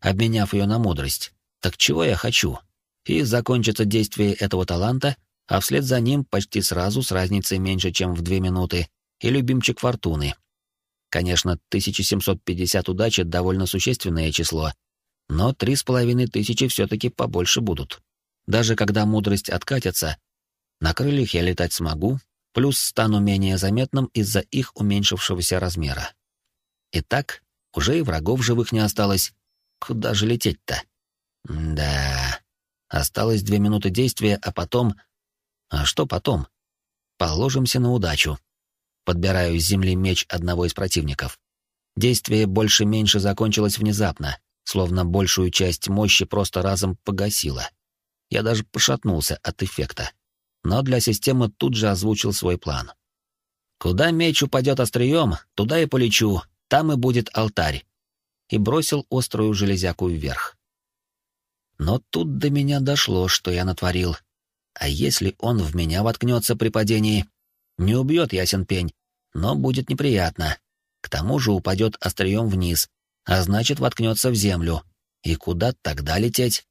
обменяв ее на мудрость. Так чего я хочу? И закончится действие этого таланта, а вслед за ним почти сразу с разницей меньше, чем в две минуты, и любимчик фортуны. Конечно, 1750 удачи — довольно существенное число, но три с половиной тысячи все-таки побольше будут. Даже когда мудрость откатится, на крыльях я летать смогу, плюс стану менее заметным из-за их уменьшившегося размера. Итак, уже и врагов живых не осталось. Куда же лететь-то? Да, осталось две минуты действия, а потом... А что потом? Положимся на удачу. Подбираю с земли меч одного из противников. Действие больше-меньше закончилось внезапно, словно большую часть мощи просто разом погасило. Я даже пошатнулся от эффекта. Но для системы тут же озвучил свой план. Куда меч упадет острием, туда и полечу, там и будет алтарь. И бросил острую железяку вверх. Но тут до меня дошло, что я натворил. А если он в меня воткнется при падении? Не убьет ясен пень, но будет неприятно. К тому же упадет острием вниз, а значит воткнется в землю. И куда тогда лететь?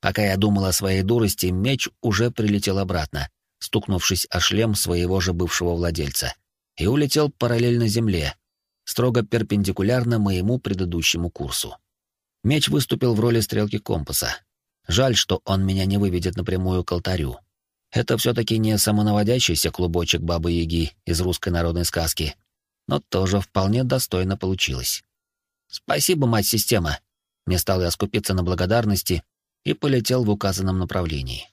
Пока я думал о своей дурости, меч уже прилетел обратно, стукнувшись о шлем своего же бывшего владельца, и улетел параллельно земле, строго перпендикулярно моему предыдущему курсу. Меч выступил в роли стрелки компаса. Жаль, что он меня не выведет напрямую к алтарю. Это все-таки не самонаводящийся клубочек Бабы-Яги из русской народной сказки, но тоже вполне достойно получилось. «Спасибо, мать-система!» Не стал я скупиться на благодарности и полетел в указанном направлении.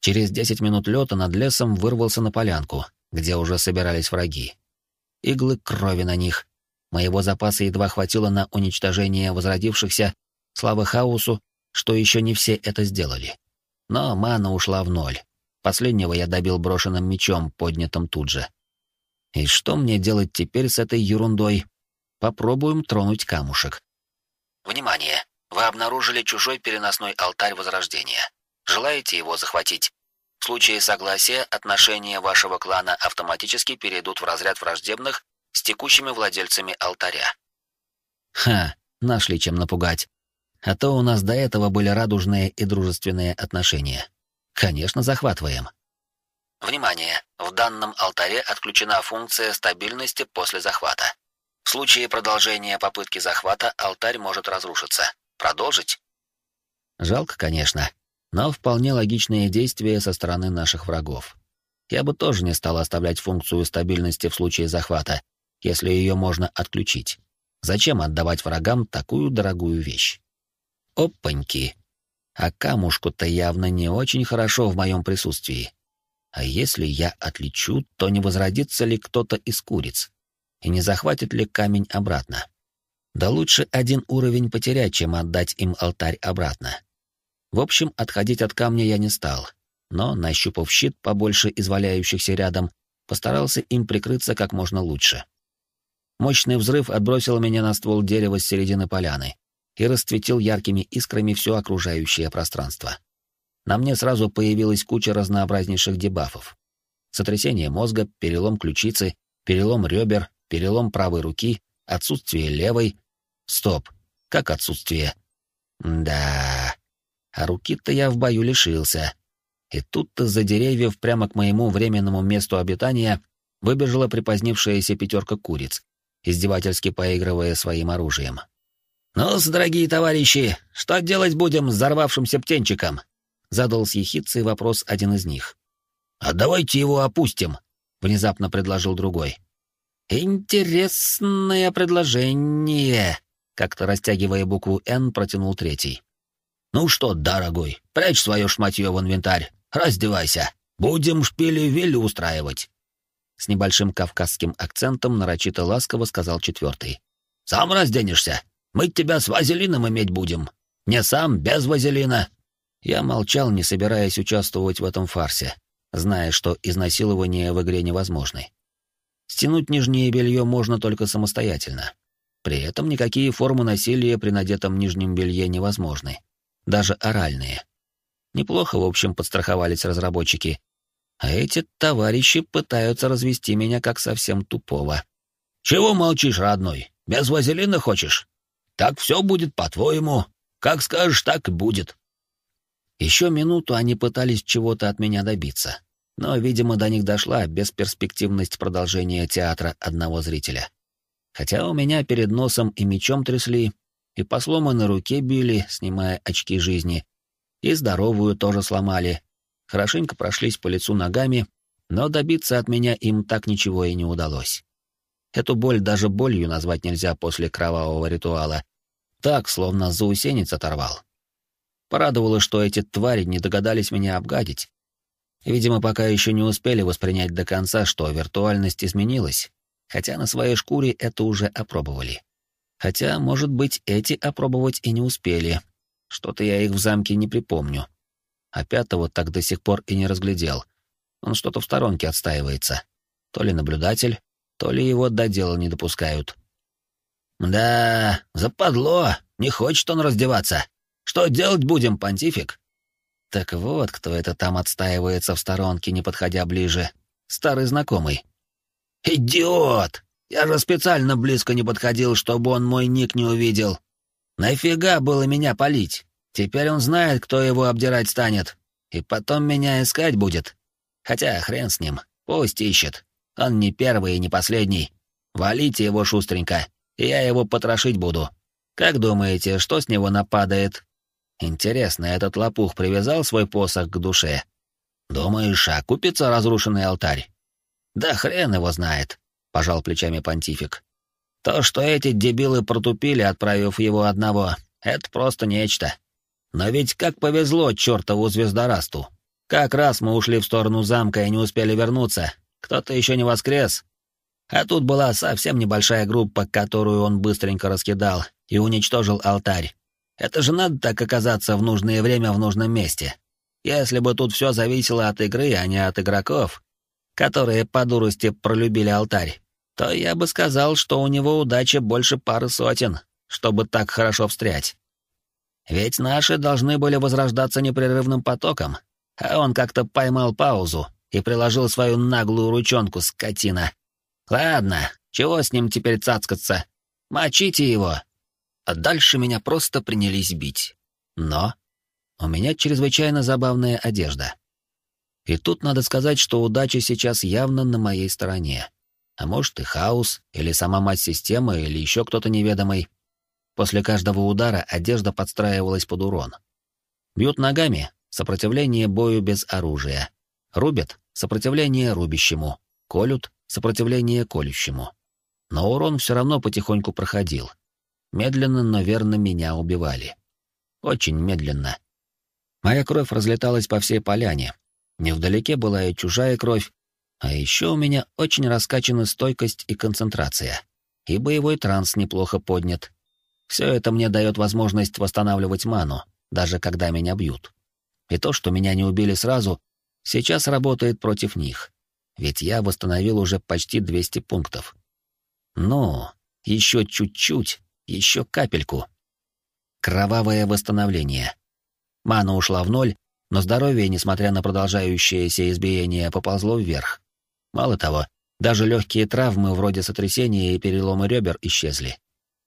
Через десять минут лета над лесом вырвался на полянку, где уже собирались враги. Иглы крови на них, Моего запаса едва хватило на уничтожение возродившихся, слава хаосу, что еще не все это сделали. Но мана ушла в ноль. Последнего я добил брошенным мечом, поднятым тут же. И что мне делать теперь с этой ерундой? Попробуем тронуть камушек. Внимание! Вы обнаружили чужой переносной алтарь возрождения. Желаете его захватить? В случае согласия отношения вашего клана автоматически перейдут в разряд враждебных с текущими владельцами алтаря. Ха, нашли чем напугать. А то у нас до этого были радужные и дружественные отношения. Конечно, захватываем. Внимание! В данном алтаре отключена функция стабильности после захвата. В случае продолжения попытки захвата алтарь может разрушиться. Продолжить? Жалко, конечно, но вполне логичные действия со стороны наших врагов. Я бы тоже не стал оставлять функцию стабильности в случае захвата, если ее можно отключить. Зачем отдавать врагам такую дорогую вещь? Опаньки! А камушку-то явно не очень хорошо в моем присутствии. А если я отлечу, то не возродится ли кто-то из куриц? И не захватит ли камень обратно? Да лучше один уровень потерять, чем отдать им алтарь обратно. В общем, отходить от камня я не стал. но, нащупав щит побольше из рядом, постарался им прикрыться как можно лучше. Мощный взрыв отбросил меня на ствол дерева с середины поляны и расцветил яркими искрами все окружающее пространство. На мне сразу появилась куча разнообразнейших дебафов. Сотрясение мозга, перелом ключицы, перелом ребер, перелом правой руки, отсутствие левой. Стоп, как отсутствие? Да, а руки-то я в бою лишился. И тут-то за деревьев прямо к моему временному месту обитания выбежала припозднившаяся пятерка куриц, издевательски поигрывая своим оружием. ну дорогие товарищи, что делать будем с взорвавшимся птенчиком?» — задал с ехидцей вопрос один из них. «А давайте его опустим», — внезапно предложил другой. «Интересное предложение», — как-то растягивая букву «Н», протянул третий. «Ну что, дорогой, прячь свое шматье в инвентарь, раздевайся, будем шпили-вилли устраивать». С небольшим кавказским акцентом нарочито ласково сказал четвертый. «Сам разденешься, мы тебя с вазелином иметь будем. Не сам, без вазелина». Я молчал, не собираясь участвовать в этом фарсе, зная, что изнасилование в игре невозможно. Стянуть нижнее белье можно только самостоятельно. При этом никакие формы насилия при надетом нижнем белье невозможны даже оральные. Неплохо, в общем, подстраховались разработчики. А эти товарищи пытаются развести меня как совсем тупого. «Чего молчишь, родной? Без вазелина хочешь? Так все будет по-твоему. Как скажешь, так и будет». Еще минуту они пытались чего-то от меня добиться, но, видимо, до них дошла бесперспективность продолжения театра одного зрителя. Хотя у меня перед носом и мечом трясли, и по сломанной руке били, снимая очки жизни, и здоровую тоже сломали. Хорошенько прошлись по лицу ногами, но добиться от меня им так ничего и не удалось. Эту боль даже болью назвать нельзя после кровавого ритуала. Так, словно заусенец оторвал. Порадовало, что эти твари не догадались меня обгадить. Видимо, пока еще не успели воспринять до конца, что виртуальность изменилась, хотя на своей шкуре это уже опробовали. Хотя, может быть, эти опробовать и не успели. Что-то я их в замке не припомню. А пятого так до сих пор и не разглядел. Он что-то в сторонке отстаивается. То ли наблюдатель, то ли его до дела не допускают. «Да, западло, не хочет он раздеваться. Что делать будем, понтифик?» Так вот, кто это там отстаивается в сторонке, не подходя ближе. Старый знакомый. «Идиот! Я же специально близко не подходил, чтобы он мой ник не увидел. Нафига было меня палить? Теперь он знает, кто его обдирать станет. И потом меня искать будет. Хотя хрен с ним, пусть ищет. Он не первый и не последний. Валите его шустренько, я его потрошить буду. Как думаете, что с него нападает? Интересно, этот лопух привязал свой посох к душе? Думаешь, окупится разрушенный алтарь? Да хрен его знает. — пожал плечами понтифик. «То, что эти дебилы протупили, отправив его одного, это просто нечто. Но ведь как повезло чертову звездорасту. Как раз мы ушли в сторону замка и не успели вернуться, кто-то еще не воскрес. А тут была совсем небольшая группа, которую он быстренько раскидал и уничтожил алтарь. Это же надо так оказаться в нужное время в нужном месте. Если бы тут все зависело от игры, а не от игроков, которые по дурости пролюбили алтарь, то я бы сказал, что у него удача больше пары сотен, чтобы так хорошо встрять. Ведь наши должны были возрождаться непрерывным потоком, а он как-то поймал паузу и приложил свою наглую ручонку, скотина. Ладно, чего с ним теперь цацкаться? Мочите его. А дальше меня просто принялись бить. Но у меня чрезвычайно забавная одежда. И тут надо сказать, что удача сейчас явно на моей стороне. А может и хаос, или сама мать системы, или еще кто-то неведомый. После каждого удара одежда подстраивалась под урон. Бьют ногами — сопротивление бою без оружия. Рубят — сопротивление рубящему. Колют — сопротивление колющему. Но урон все равно потихоньку проходил. Медленно, но верно меня убивали. Очень медленно. Моя кровь разлеталась по всей поляне, Невдалеке была и чужая кровь, а еще у меня очень раскачана стойкость и концентрация. И боевой транс неплохо поднят. Все это мне дает возможность восстанавливать ману, даже когда меня бьют. И то, что меня не убили сразу, сейчас работает против них. Ведь я восстановил уже почти 200 пунктов. Ну, еще чуть-чуть, еще капельку. Кровавое восстановление. Мана ушла в ноль, но здоровье, несмотря на продолжающееся избиение, поползло вверх. Мало того, даже легкие травмы вроде сотрясения и переломы ребер исчезли.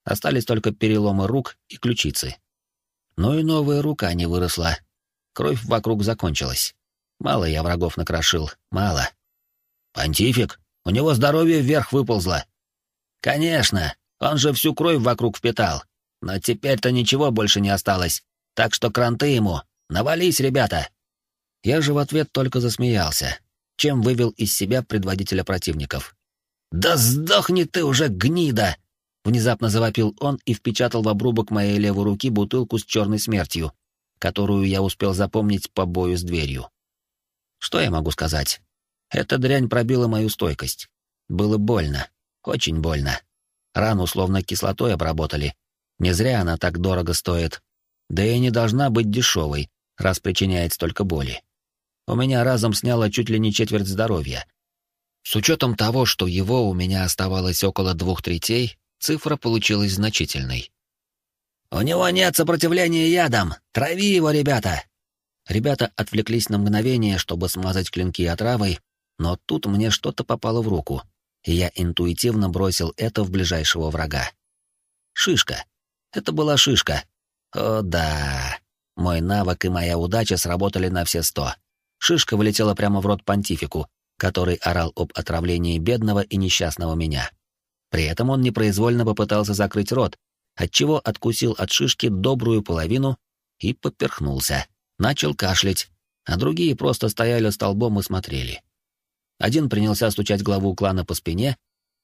Остались только переломы рук и ключицы. Но и новая рука не выросла. Кровь вокруг закончилась. Мало я врагов накрошил, мало. «Понтифик, у него здоровье вверх выползло». «Конечно, он же всю кровь вокруг впитал. Но теперь-то ничего больше не осталось. Так что кранты ему. Навались, ребята!» Я же в ответ только засмеялся, чем вывел из себя предводителя противников. «Да сдохни ты уже, гнида!» Внезапно завопил он и впечатал в обрубок моей левой руки бутылку с черной смертью, которую я успел запомнить по бою с дверью. Что я могу сказать? Эта дрянь пробила мою стойкость. Было больно. Очень больно. Рану словно кислотой обработали. Не зря она так дорого стоит. Да и не должна быть дешевой, раз причиняет столько боли. У меня разом сняло чуть ли не четверть здоровья. С учетом того, что его у меня оставалось около двух третей, цифра получилась значительной. «У него нет сопротивления ядам! Трави его, ребята!» Ребята отвлеклись на мгновение, чтобы смазать клинки отравой, но тут мне что-то попало в руку, и я интуитивно бросил это в ближайшего врага. Шишка. Это была шишка. О да. Мой навык и моя удача сработали на все сто. Шишка вылетела прямо в рот понтифику, который орал об отравлении бедного и несчастного меня. При этом он непроизвольно попытался закрыть рот, отчего откусил от шишки добрую половину и поперхнулся. Начал кашлять, а другие просто стояли столбом и смотрели. Один принялся стучать главу клана по спине,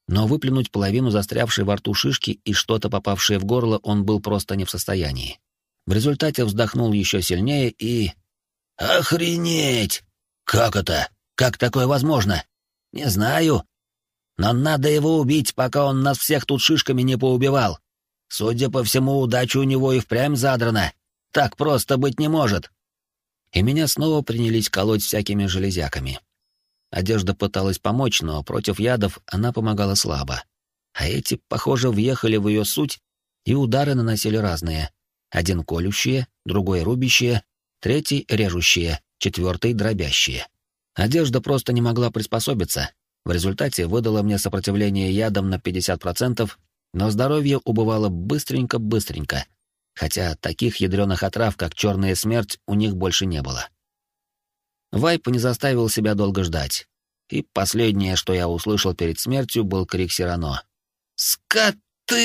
но выплюнуть половину застрявшей во рту шишки и что-то попавшее в горло он был просто не в состоянии. В результате вздохнул еще сильнее и... «Охренеть! Как это? Как такое возможно? Не знаю. Но надо его убить, пока он нас всех тут шишками не поубивал. Судя по всему, удача у него и впрямь задрана. Так просто быть не может». И меня снова принялись колоть всякими железяками. Одежда пыталась помочь, но против ядов она помогала слабо. А эти, похоже, въехали в ее суть, и удары наносили разные. Один колющие, другой рубящие, третий режущие, четвертый дробящие. Одежда просто не могла приспособиться. В результате выдала мне сопротивление ядам на 50%, но здоровье убывало быстренько-быстренько, хотя таких ядреных отрав, как черная смерть, у них больше не было. Вайп не заставил себя долго ждать. И последнее, что я услышал перед смертью, был крик Сирано. «Скоты!»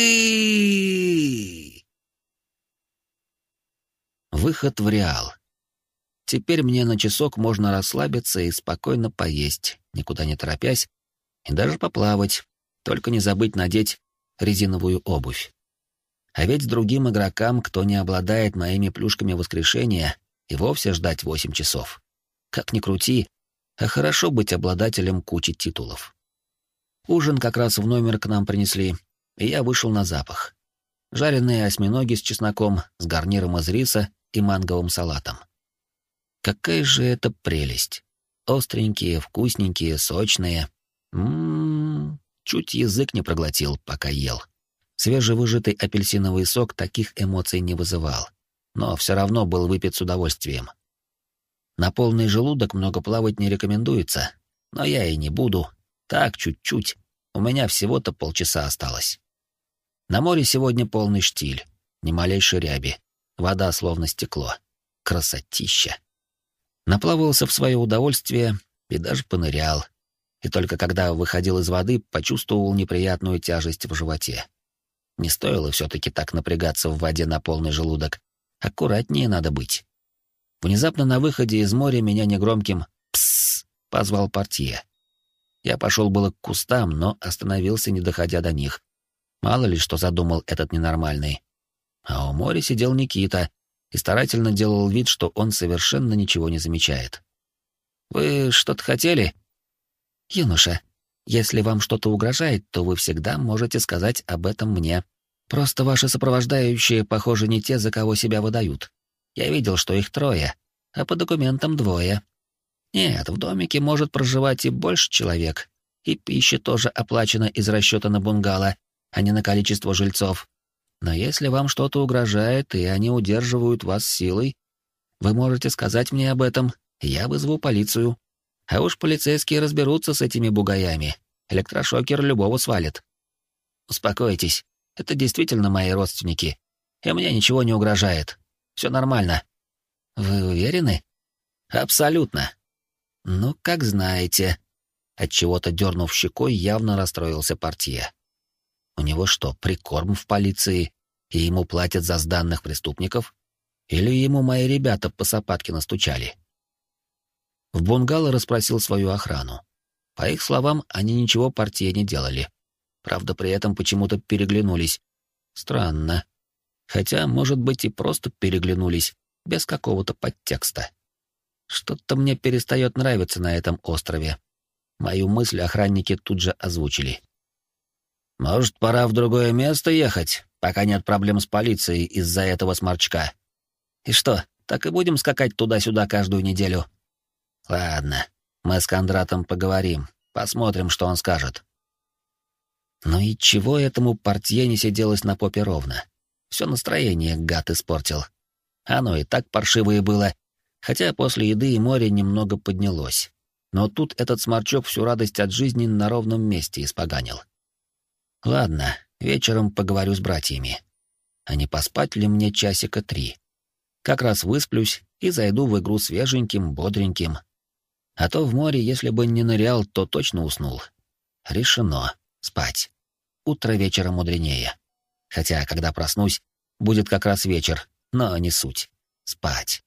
Выход в Реал. Теперь мне на часок можно расслабиться и спокойно поесть, никуда не торопясь, и даже поплавать, только не забыть надеть резиновую обувь. А ведь другим игрокам, кто не обладает моими плюшками воскрешения, и вовсе ждать восемь часов. Как ни крути, а хорошо быть обладателем кучи титулов. Ужин как раз в номер к нам принесли, и я вышел на запах. Жареные осьминоги с чесноком, с гарниром из риса и манговым салатом. Какая же это прелесть! Остренькие, вкусненькие, сочные. Ммм, чуть язык не проглотил, пока ел. Свежевыжатый апельсиновый сок таких эмоций не вызывал, но все равно был выпит с удовольствием. На полный желудок много плавать не рекомендуется, но я и не буду. Так, чуть-чуть. У меня всего-то полчаса осталось. На море сегодня полный штиль, ни малейшей ряби. Вода словно стекло. Красотища. Наплавался в свое удовольствие и даже понырял. И только когда выходил из воды, почувствовал неприятную тяжесть в животе. Не стоило все-таки так напрягаться в воде на полный желудок. Аккуратнее надо быть. Внезапно на выходе из моря меня негромким «псс» позвал портье. Я пошел было к кустам, но остановился, не доходя до них. Мало ли, что задумал этот ненормальный. А у моря сидел Никита и старательно делал вид, что он совершенно ничего не замечает. «Вы что-то хотели?» «Юноша, если вам что-то угрожает, то вы всегда можете сказать об этом мне. Просто ваши сопровождающие, похоже, не те, за кого себя выдают. Я видел, что их трое, а по документам двое. Нет, в домике может проживать и больше человек, и пища тоже оплачена из расчета на бунгало, а не на количество жильцов. Но если вам что-то угрожает, и они удерживают вас силой, вы можете сказать мне об этом, я вызову полицию. А уж полицейские разберутся с этими бугаями. Электрошокер любого свалит. Успокойтесь, это действительно мои родственники, и мне ничего не угрожает. Все нормально. Вы уверены? Абсолютно. Ну, как знаете. От чего-то дернув щекой, явно расстроился портье. У него что, прикорм в полиции, и ему платят за сданных преступников? Или ему мои ребята по сапатке настучали? В бунгало расспросил свою охрану. По их словам, они ничего партии не делали. Правда, при этом почему-то переглянулись. Странно. Хотя, может быть, и просто переглянулись, без какого-то подтекста. Что-то мне перестает нравиться на этом острове. Мою мысль охранники тут же озвучили. «Может, пора в другое место ехать, пока нет проблем с полицией из-за этого сморчка?» «И что, так и будем скакать туда-сюда каждую неделю?» «Ладно, мы с Кондратом поговорим, посмотрим, что он скажет». Ну и чего этому портье не сиделось на попе ровно? Все настроение гад испортил. Оно и так паршивое было, хотя после еды и моря немного поднялось. Но тут этот сморчок всю радость от жизни на ровном месте испоганил. Ладно, вечером поговорю с братьями. А не поспать ли мне часика три? Как раз высплюсь и зайду в игру свеженьким, бодреньким. А то в море, если бы не нырял, то точно уснул. Решено. Спать. Утро вечера мудренее. Хотя, когда проснусь, будет как раз вечер, но не суть. Спать.